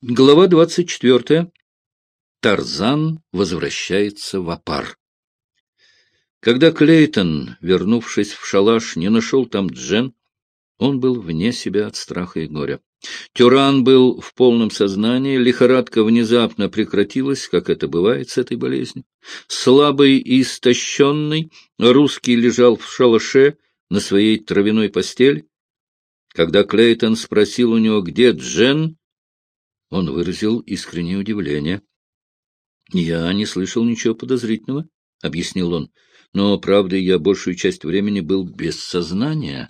Глава двадцать четвертая. Тарзан возвращается в Апар. Когда Клейтон, вернувшись в шалаш, не нашел там Джен, он был вне себя от страха и горя. Тюран был в полном сознании, лихорадка внезапно прекратилась, как это бывает с этой болезнью. Слабый и истощенный, русский лежал в шалаше на своей травяной постели. Когда Клейтон спросил у него, где Джен, он выразил искреннее удивление. — Я не слышал ничего подозрительного, — объяснил он, — но, правда, я большую часть времени был без сознания.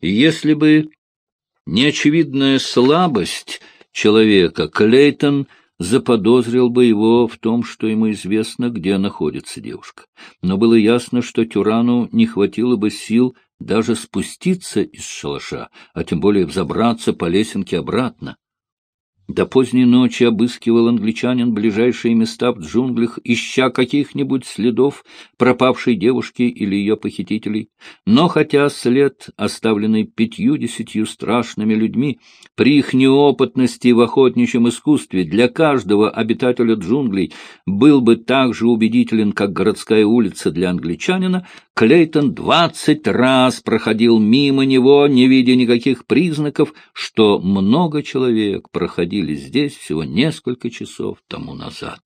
Если бы неочевидная слабость человека, Клейтон заподозрил бы его в том, что ему известно, где находится девушка. Но было ясно, что Тюрану не хватило бы сил даже спуститься из шалаша, а тем более взобраться по лесенке обратно. До поздней ночи обыскивал англичанин ближайшие места в джунглях, ища каких-нибудь следов пропавшей девушки или ее похитителей. Но хотя след, оставленный пятью-десятью страшными людьми, при их неопытности в охотничьем искусстве для каждого обитателя джунглей был бы так же убедителен, как городская улица для англичанина, Клейтон двадцать раз проходил мимо него, не видя никаких признаков, что много человек проходили здесь всего несколько часов тому назад.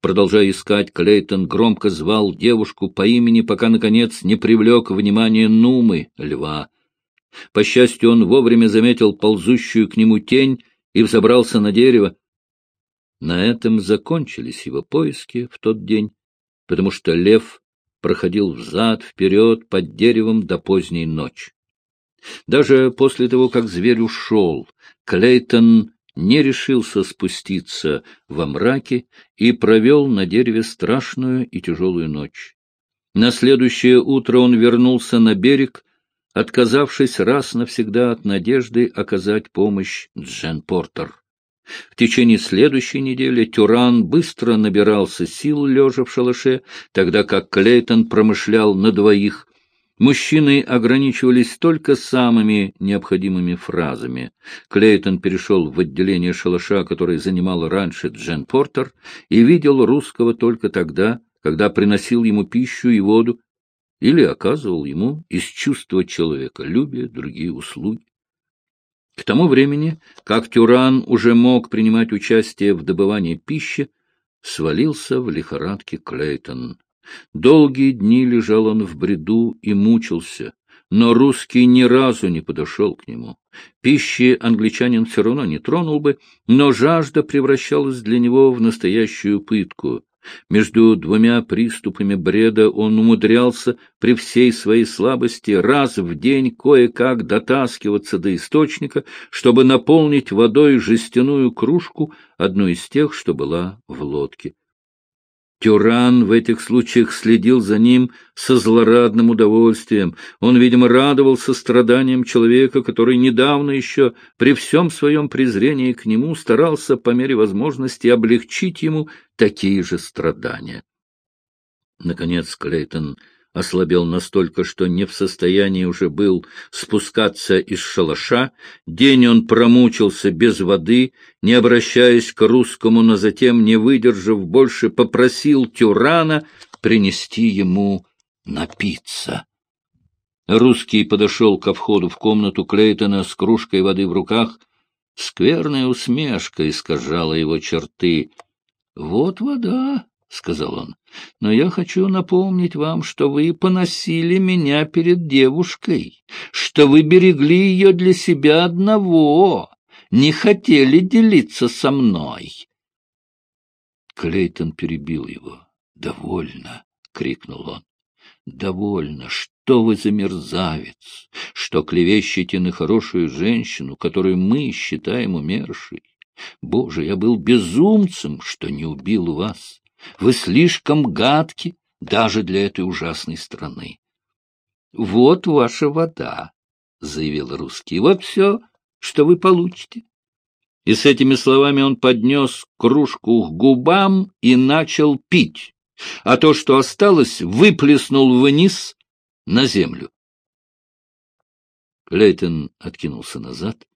Продолжая искать, Клейтон громко звал девушку по имени, пока, наконец, не привлек внимание Нумы, льва. По счастью, он вовремя заметил ползущую к нему тень и взобрался на дерево. На этом закончились его поиски в тот день, потому что лев проходил взад-вперед под деревом до поздней ночи. Даже после того, как зверь ушел, Клейтон не решился спуститься во мраке и провел на дереве страшную и тяжелую ночь. На следующее утро он вернулся на берег, отказавшись раз навсегда от надежды оказать помощь Джен Портер. В течение следующей недели Тюран быстро набирался сил, лежа в шалаше, тогда как Клейтон промышлял на двоих. Мужчины ограничивались только самыми необходимыми фразами. Клейтон перешел в отделение шалаша, которое занимал раньше Джен Портер, и видел русского только тогда, когда приносил ему пищу и воду, или оказывал ему из чувства человека любя другие услуги. К тому времени, как Тюран уже мог принимать участие в добывании пищи, свалился в лихорадке Клейтон. Долгие дни лежал он в бреду и мучился, но русский ни разу не подошел к нему. Пищи англичанин все равно не тронул бы, но жажда превращалась для него в настоящую пытку. Между двумя приступами бреда он умудрялся при всей своей слабости раз в день кое-как дотаскиваться до источника, чтобы наполнить водой жестяную кружку, одну из тех, что была в лодке. Тюран в этих случаях следил за ним со злорадным удовольствием. Он, видимо, радовался страданиям человека, который недавно еще при всем своем презрении к нему старался по мере возможности облегчить ему такие же страдания. Наконец Клейтон ослабел настолько, что не в состоянии уже был спускаться из шалаша. День он промучился без воды, не обращаясь к русскому, но затем, не выдержав больше, попросил Тюрана принести ему напиться. Русский подошел ко входу в комнату Клейтона с кружкой воды в руках. Скверная усмешка искажала его черты. — Вот вода, — сказал он, — но я хочу напомнить вам, что вы поносили меня перед девушкой, что вы берегли ее для себя одного, не хотели делиться со мной. Клейтон перебил его. — Довольно, — крикнул он. — Довольно. Что вы за мерзавец? Что клевещете на хорошую женщину, которую мы считаем умершей? Боже, я был безумцем, что не убил вас. Вы слишком гадки даже для этой ужасной страны. — Вот ваша вода, — заявил русский. — Вот все, что вы получите. И с этими словами он поднес кружку к губам и начал пить, а то, что осталось, выплеснул вниз на землю. Клейтон откинулся назад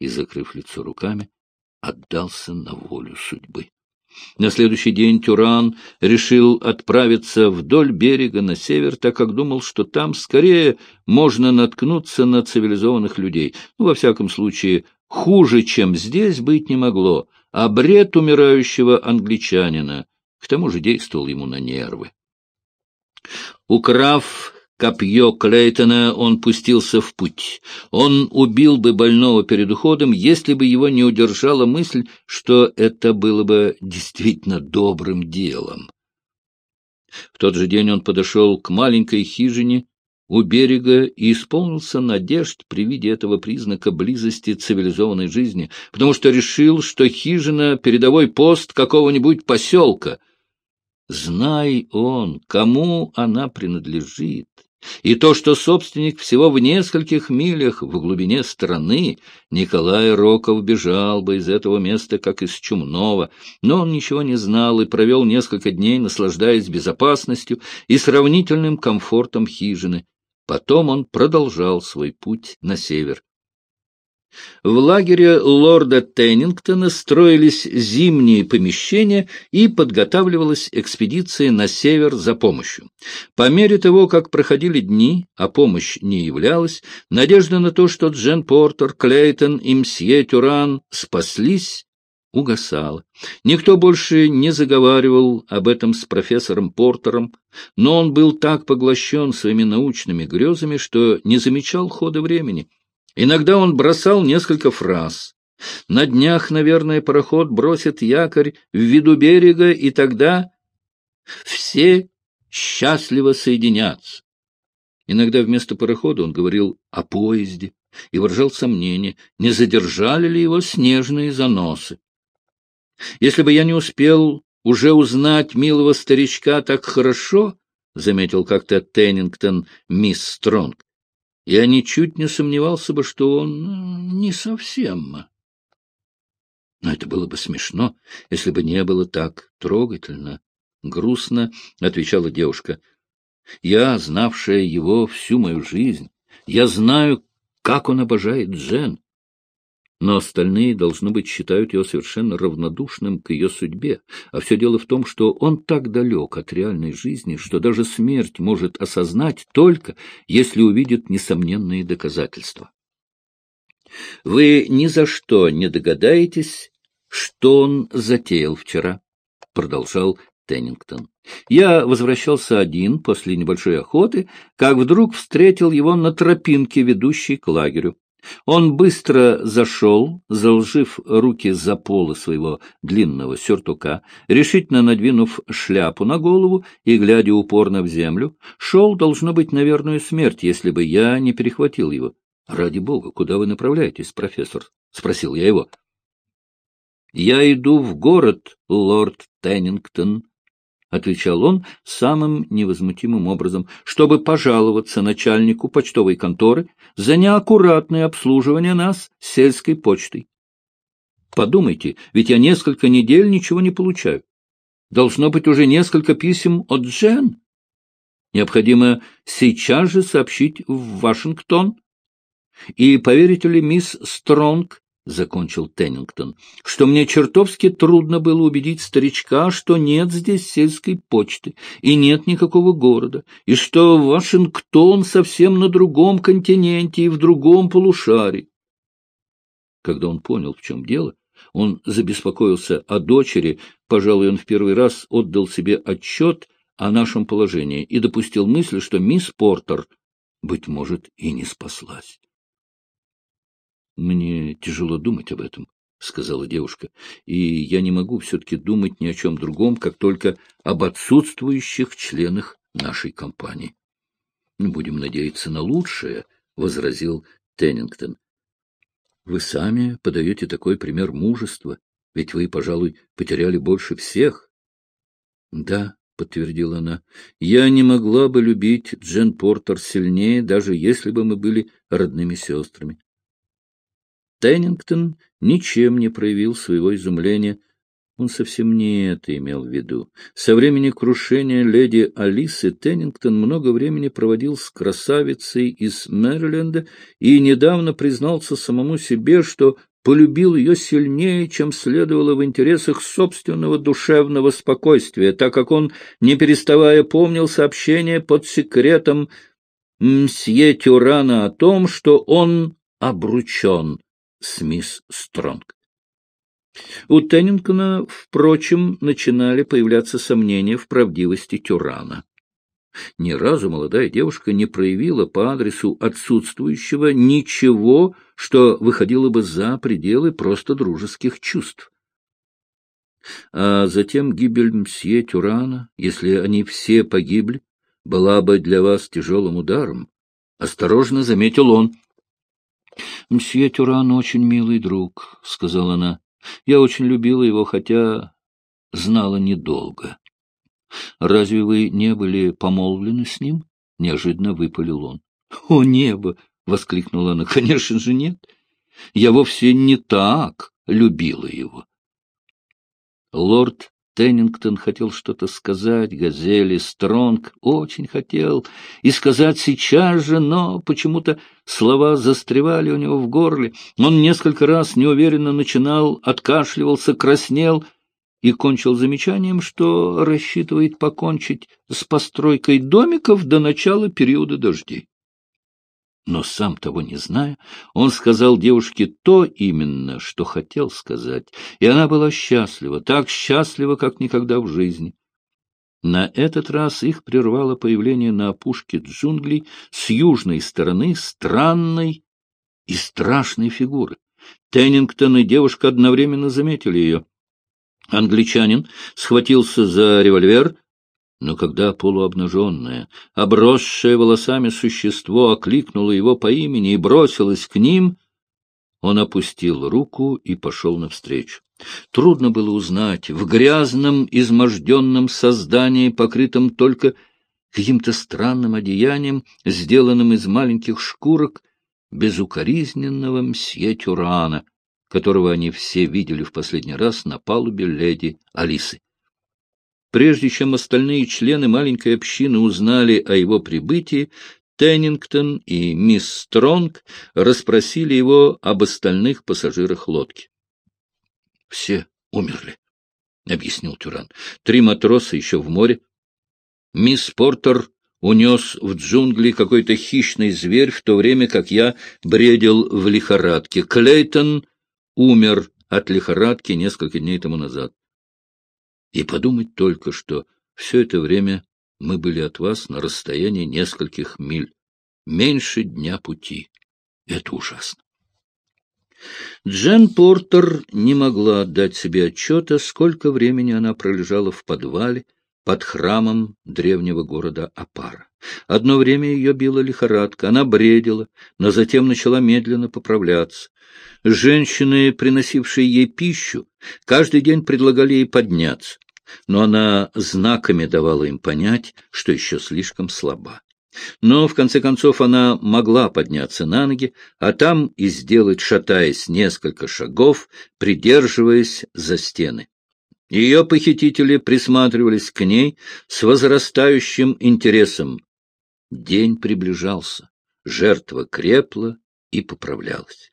и, закрыв лицо руками, отдался на волю судьбы. На следующий день Тюран решил отправиться вдоль берега на север, так как думал, что там скорее можно наткнуться на цивилизованных людей. Ну, во всяком случае, хуже, чем здесь, быть не могло, а бред умирающего англичанина к тому же действовал ему на нервы. Украв копье Клейтона, он пустился в путь. Он убил бы больного перед уходом, если бы его не удержала мысль, что это было бы действительно добрым делом. В тот же день он подошел к маленькой хижине у берега и исполнился надежд при виде этого признака близости цивилизованной жизни, потому что решил, что хижина — передовой пост какого-нибудь поселка. Знай он, кому она принадлежит, и то, что собственник всего в нескольких милях в глубине страны, Николай Роков бежал бы из этого места, как из чумного, но он ничего не знал и провел несколько дней, наслаждаясь безопасностью и сравнительным комфортом хижины. Потом он продолжал свой путь на север. В лагере лорда Теннингтона строились зимние помещения и подготавливалась экспедиция на север за помощью. По мере того, как проходили дни, а помощь не являлась, надежда на то, что Джен Портер, Клейтон и мсье Тюран спаслись, угасала. Никто больше не заговаривал об этом с профессором Портером, но он был так поглощен своими научными грезами, что не замечал хода времени — Иногда он бросал несколько фраз. На днях, наверное, пароход бросит якорь в виду берега, и тогда все счастливо соединятся. Иногда вместо парохода он говорил о поезде и выражал сомнение, не задержали ли его снежные заносы. Если бы я не успел уже узнать милого старичка так хорошо, — заметил как-то Теннингтон мисс Стронг, я ничуть не сомневался бы, что он ну, не совсем. Но это было бы смешно, если бы не было так трогательно. Грустно отвечала девушка. Я, знавшая его всю мою жизнь, я знаю, как он обожает Джен но остальные, должно быть, считают его совершенно равнодушным к ее судьбе. А все дело в том, что он так далек от реальной жизни, что даже смерть может осознать только, если увидит несомненные доказательства. Вы ни за что не догадаетесь, что он затеял вчера, — продолжал Теннингтон. Я возвращался один после небольшой охоты, как вдруг встретил его на тропинке, ведущей к лагерю. Он быстро зашел, заложив руки за полы своего длинного сюртука, решительно надвинув шляпу на голову и, глядя упорно в землю, шел, должно быть, на верную смерть, если бы я не перехватил его. — Ради бога, куда вы направляетесь, профессор? — спросил я его. — Я иду в город, лорд Теннингтон, — отвечал он самым невозмутимым образом, чтобы пожаловаться начальнику почтовой конторы за неаккуратное обслуживание нас сельской почтой. Подумайте, ведь я несколько недель ничего не получаю. Должно быть уже несколько писем от Джен. Необходимо сейчас же сообщить в Вашингтон. И поверите ли, мисс Стронг — закончил Теннингтон, — что мне чертовски трудно было убедить старичка, что нет здесь сельской почты и нет никакого города, и что Вашингтон совсем на другом континенте и в другом полушарии. Когда он понял, в чем дело, он забеспокоился о дочери, пожалуй, он в первый раз отдал себе отчет о нашем положении и допустил мысль, что мисс Портер, быть может, и не спаслась. — Мне тяжело думать об этом, — сказала девушка, — и я не могу все-таки думать ни о чем другом, как только об отсутствующих членах нашей компании. — Будем надеяться на лучшее, — возразил Теннингтон. — Вы сами подаете такой пример мужества, ведь вы, пожалуй, потеряли больше всех. — Да, — подтвердила она, — я не могла бы любить Джен Портер сильнее, даже если бы мы были родными сестрами. Теннингтон ничем не проявил своего изумления. Он совсем не это имел в виду. Со времени крушения леди Алисы Теннингтон много времени проводил с красавицей из Мэриленда и недавно признался самому себе, что полюбил ее сильнее, чем следовало в интересах собственного душевного спокойствия, так как он, не переставая, помнил сообщение под секретом мсье Тюрана о том, что он обручен с мисс Стронг. У Теннингтона, впрочем, начинали появляться сомнения в правдивости Тюрана. Ни разу молодая девушка не проявила по адресу отсутствующего ничего, что выходило бы за пределы просто дружеских чувств. А затем гибель мсье Тюрана, если они все погибли, была бы для вас тяжелым ударом. Осторожно заметил он. — Мсье Тюран очень милый друг, — сказала она. — Я очень любила его, хотя знала недолго. — Разве вы не были помолвлены с ним? — неожиданно выпалил он. — О, небо! — воскликнула она. — Конечно же, нет. Я вовсе не так любила его. Лорд Теннингтон хотел что-то сказать, Газели, Стронг очень хотел, и сказать сейчас же, но почему-то слова застревали у него в горле. Он несколько раз неуверенно начинал, откашливался, краснел и кончил замечанием, что рассчитывает покончить с постройкой домиков до начала периода дождей. Но сам того не зная, он сказал девушке то именно, что хотел сказать, и она была счастлива, так счастлива, как никогда в жизни. На этот раз их прервало появление на опушке джунглей с южной стороны странной и страшной фигуры. Теннингтон и девушка одновременно заметили ее. Англичанин схватился за револьвер но когда полуобнаженное, обросшее волосами существо окликнуло его по имени и бросилось к ним, он опустил руку и пошел навстречу. Трудно было узнать, в грязном, изможденном создании, покрытом только каким-то странным одеянием, сделанным из маленьких шкурок, безукоризненного мсье Тюрана, которого они все видели в последний раз на палубе леди Алисы. Прежде чем остальные члены маленькой общины узнали о его прибытии, Теннингтон и мисс Стронг расспросили его об остальных пассажирах лодки. — Все умерли, — объяснил Тюран. — Три матроса еще в море. Мисс Портер унес в джунгли какой-то хищный зверь, в то время как я бредил в лихорадке. Клейтон умер от лихорадки несколько дней тому назад. И подумать только, что все это время мы были от вас на расстоянии нескольких миль, меньше дня пути. Это ужасно. Джен Портер не могла отдать себе отчета, сколько времени она пролежала в подвале под храмом древнего города Апара. Одно время ее била лихорадка, она бредила, но затем начала медленно поправляться. Женщины, приносившие ей пищу, каждый день предлагали ей подняться но она знаками давала им понять, что еще слишком слаба. Но, в конце концов, она могла подняться на ноги, а там и сделать, шатаясь несколько шагов, придерживаясь за стены. Ее похитители присматривались к ней с возрастающим интересом. День приближался, жертва крепла и поправлялась.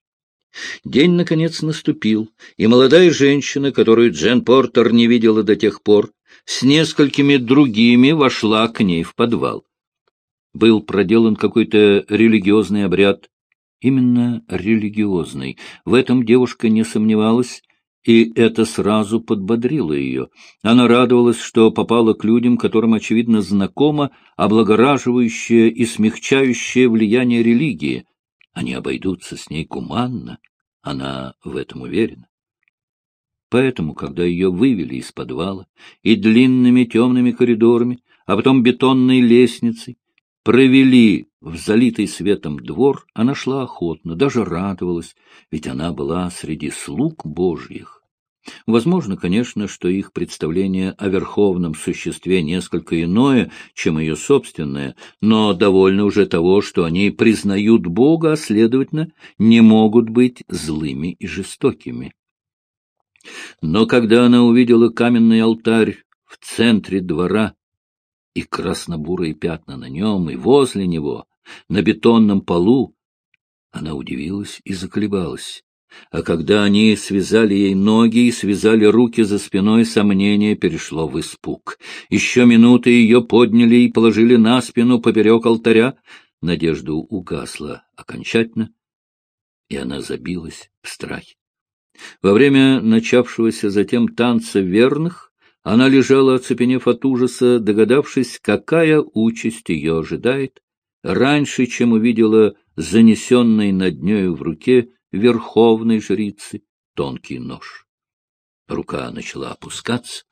День, наконец, наступил, и молодая женщина, которую Джен Портер не видела до тех пор, с несколькими другими вошла к ней в подвал. Был проделан какой-то религиозный обряд. Именно религиозный. В этом девушка не сомневалась, и это сразу подбодрило ее. Она радовалась, что попала к людям, которым, очевидно, знакомо облагораживающее и смягчающее влияние религии. Они обойдутся с ней гуманно, она в этом уверена. Поэтому, когда ее вывели из подвала и длинными темными коридорами, а потом бетонной лестницей, провели в залитый светом двор, она шла охотно, даже радовалась, ведь она была среди слуг божьих. Возможно, конечно, что их представление о верховном существе несколько иное, чем ее собственное, но довольно уже того, что они признают Бога, а, следовательно, не могут быть злыми и жестокими. Но когда она увидела каменный алтарь в центре двора и краснобурые пятна на нем и возле него, на бетонном полу, она удивилась и заколебалась. А когда они связали ей ноги и связали руки за спиной, сомнение перешло в испуг. Еще минуты ее подняли и положили на спину поперек алтаря. Надежда угасла окончательно, и она забилась в страхе. Во время начавшегося затем танца верных она лежала, оцепенев от ужаса, догадавшись, какая участь ее ожидает, раньше, чем увидела занесенный над нею в руке верховной жрицы тонкий нож. Рука начала опускаться,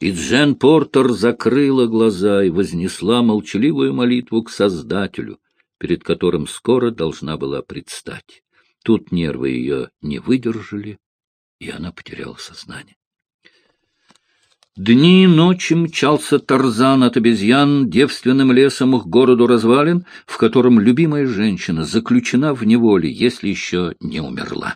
и Джен Портер закрыла глаза и вознесла молчаливую молитву к Создателю, перед которым скоро должна была предстать. Тут нервы ее не выдержали, и она потеряла сознание. Дни и ночи мчался Тарзан от обезьян девственным лесом к городу развалин, в котором любимая женщина заключена в неволе, если еще не умерла.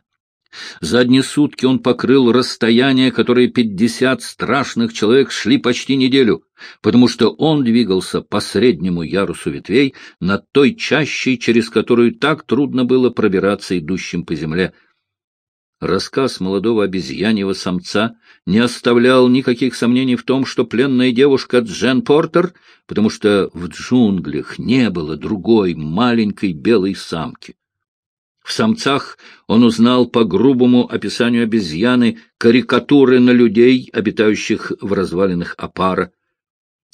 За одни сутки он покрыл расстояние, которое пятьдесят страшных человек шли почти неделю, потому что он двигался по среднему ярусу ветвей над той чащей, через которую так трудно было пробираться идущим по земле — Рассказ молодого обезьяньего самца не оставлял никаких сомнений в том, что пленная девушка Джен Портер, потому что в джунглях не было другой маленькой белой самки. В самцах он узнал по грубому описанию обезьяны карикатуры на людей, обитающих в развалинах опара.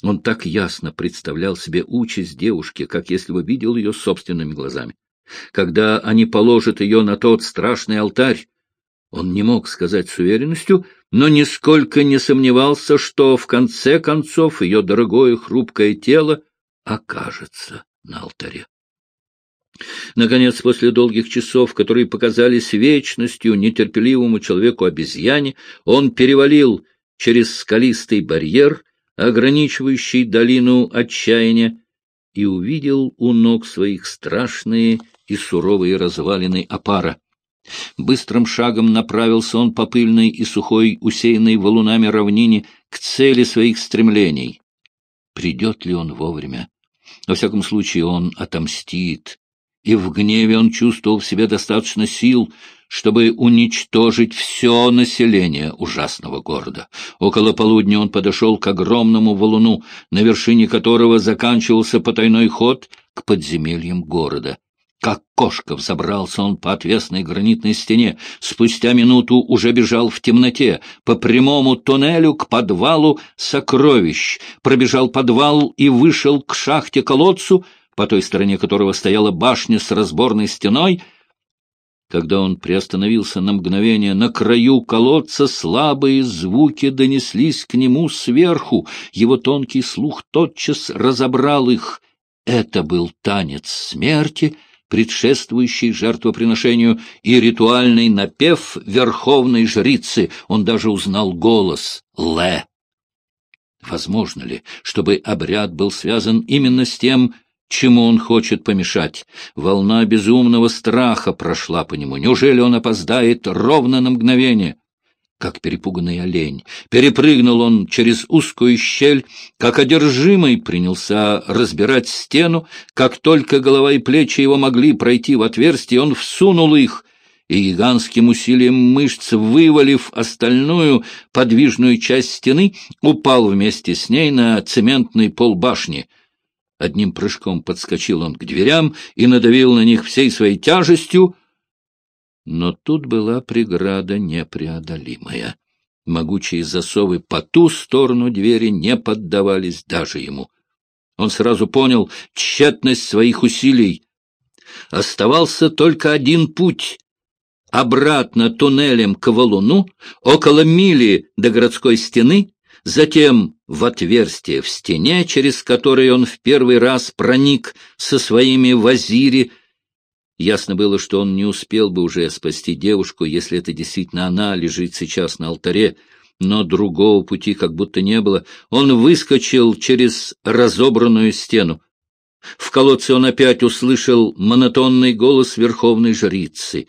Он так ясно представлял себе участь девушки, как если бы видел ее собственными глазами. Когда они положат ее на тот страшный алтарь, он не мог сказать с уверенностью, но нисколько не сомневался, что в конце концов ее дорогое хрупкое тело окажется на алтаре. Наконец, после долгих часов, которые показались вечностью нетерпеливому человеку-обезьяне, он перевалил через скалистый барьер, ограничивающий долину отчаяния, и увидел у ног своих страшные и суровые развалины опара. Быстрым шагом направился он по пыльной и сухой, усеянной валунами равнине к цели своих стремлений. Придет ли он вовремя? Во всяком случае, он отомстит. И в гневе он чувствовал в себе достаточно сил, чтобы уничтожить все население ужасного города. Около полудня он подошел к огромному валуну, на вершине которого заканчивался потайной ход к подземельям города. Как кошка взобрался он по отвесной гранитной стене, спустя минуту уже бежал в темноте, по прямому туннелю к подвалу сокровищ, пробежал подвал и вышел к шахте-колодцу, по той стороне которого стояла башня с разборной стеной. Когда он приостановился на мгновение на краю колодца, слабые звуки донеслись к нему сверху, его тонкий слух тотчас разобрал их. Это был танец смерти — предшествующий жертвоприношению, и ритуальный напев верховной жрицы. Он даже узнал голос «Ле». Возможно ли, чтобы обряд был связан именно с тем, чему он хочет помешать? Волна безумного страха прошла по нему. Неужели он опоздает ровно на мгновение? Как перепуганный олень. Перепрыгнул он через узкую щель, как одержимый принялся разбирать стену. Как только голова и плечи его могли пройти в отверстие, он всунул их, и гигантским усилием мышц, вывалив остальную подвижную часть стены, упал вместе с ней на цементный пол башни. Одним прыжком подскочил он к дверям и надавил на них всей своей тяжестью — но тут была преграда непреодолимая. Могучие засовы по ту сторону двери не поддавались даже ему. Он сразу понял тщетность своих усилий. Оставался только один путь — обратно туннелем к валуну, около мили до городской стены, затем в отверстие в стене, через которое он в первый раз проник со своими вазири, Ясно было, что он не успел бы уже спасти девушку, если это действительно она лежит сейчас на алтаре, но другого пути как будто не было. Он выскочил через разобранную стену. В колодце он опять услышал монотонный голос верховной жрицы.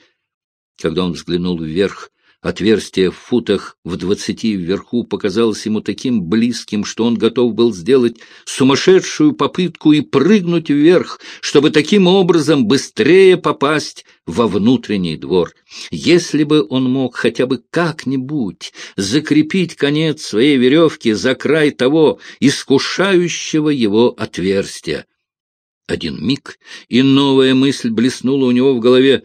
Когда он взглянул вверх, Отверстие в футах в двадцати вверху показалось ему таким близким, что он готов был сделать сумасшедшую попытку и прыгнуть вверх, чтобы таким образом быстрее попасть во внутренний двор. Если бы он мог хотя бы как-нибудь закрепить конец своей веревки за край того искушающего его отверстия. Один миг, и новая мысль блеснула у него в голове.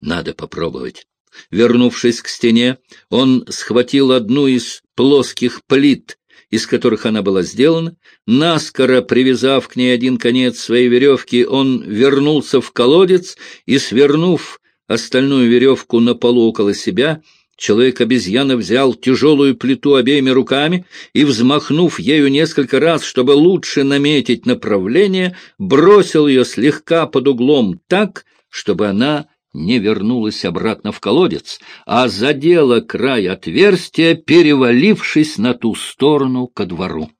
Надо попробовать. Вернувшись к стене, он схватил одну из плоских плит, из которых она была сделана, наскоро привязав к ней один конец своей веревки, он вернулся в колодец и, свернув остальную веревку на полу около себя, Человек-обезьяна взял тяжелую плиту обеими руками и, взмахнув ею несколько раз, чтобы лучше наметить направление, бросил ее слегка под углом так, чтобы она не вернулась обратно в колодец, а задела край отверстия, перевалившись на ту сторону ко двору.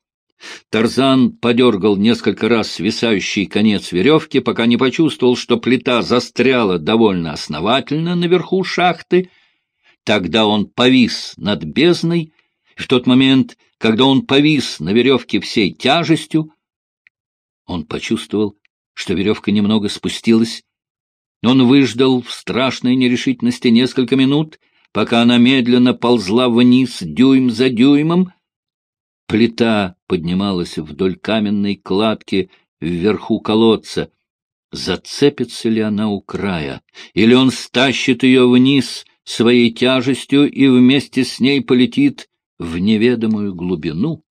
Тарзан подергал несколько раз свисающий конец веревки, пока не почувствовал, что плита застряла довольно основательно наверху шахты. Тогда он повис над бездной, и в тот момент, когда он повис на веревке всей тяжестью, он почувствовал, что веревка немного спустилась, он выждал в страшной нерешительности несколько минут, пока она медленно ползла вниз дюйм за дюймом. Плита поднималась вдоль каменной кладки вверху колодца. Зацепится ли она у края, или он стащит ее вниз своей тяжестью и вместе с ней полетит в неведомую глубину?